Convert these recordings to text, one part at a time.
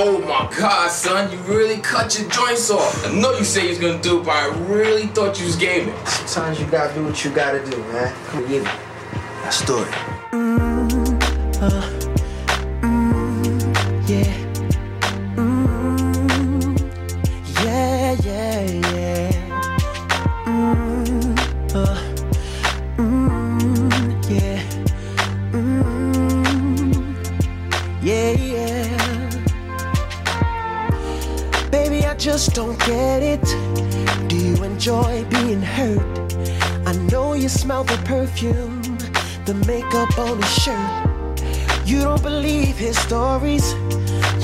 Oh my god, son, you really cut your joints off. I know you say you was gonna do it, but I really thought you was gaming. Sometimes you gotta do what you gotta do, man. Come on, give me. Let's do it. Yeah. Just don't get it. Do you enjoy being hurt? I know you smell the perfume, the makeup on his shirt. You don't believe his stories.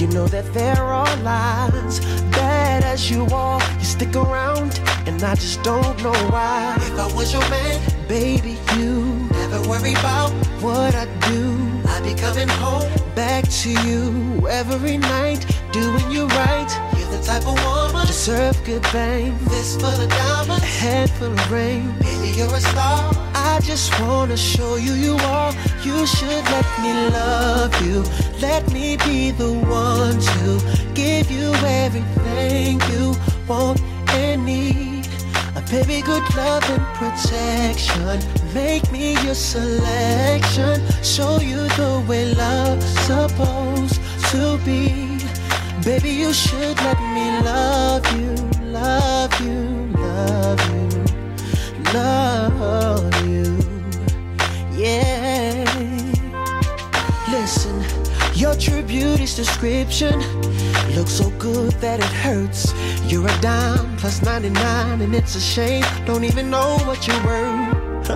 You know that there are lies. Bad as you are, you stick around, and I just don't know why. If I was your man, baby, you never worry about what I do. I'd be coming home back to you every night, doing you right. You're the type of woman deserve good fame. Fist full of diamonds, a head full of rain. Baby, you're a star. I just wanna show you you are. You should let me love you. Let me be the one to give you everything you want and need. A baby, good love and protection. Make me your selection. Show you the way love's supposed to be. Baby, you should let me love you, love you, love you, love you. Yeah. Listen, your true beauty's description looks so good that it hurts. You're a dime plus 99, and it's a shame. Don't even know what you're worth.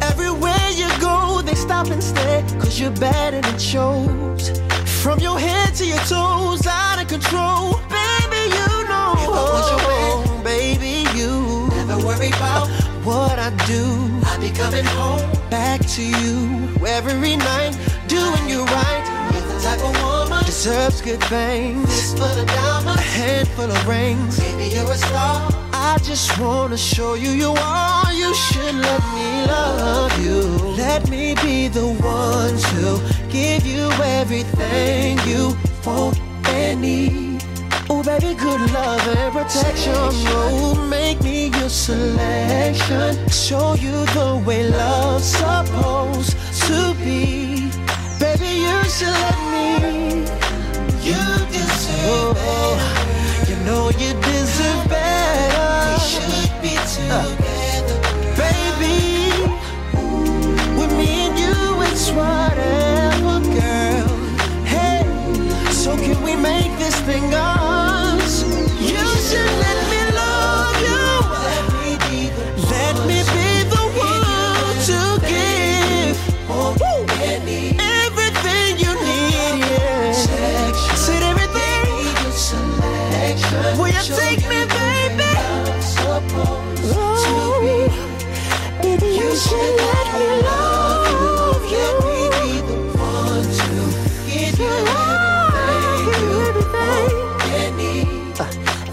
Everywhere you go, they stop and stare, cause you're and it shows. From your head to your toes, out of control. Baby, you know. If I was your man, baby, you never worry about what I do. I be coming home back to you every night, doing you right. You're the type of woman deserves good things. Fist full of diamonds, a handful of rings. Baby, you're a star. I just wanna show you you are. You should let me love you. Let me be the one to give you everything you want and need. Oh, baby, good love and protection. Oh, make me your selection. Show you the way love's supposed to be. Baby, you should let me. You deserve better. You know you deserve better. We should be together. Uh.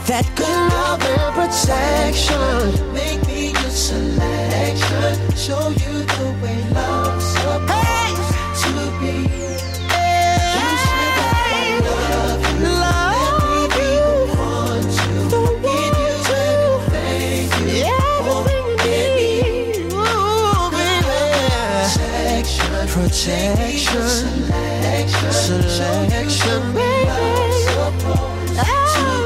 That good love and protection. Make me your selection. Show you the way protection, selection, selection baby. Oh.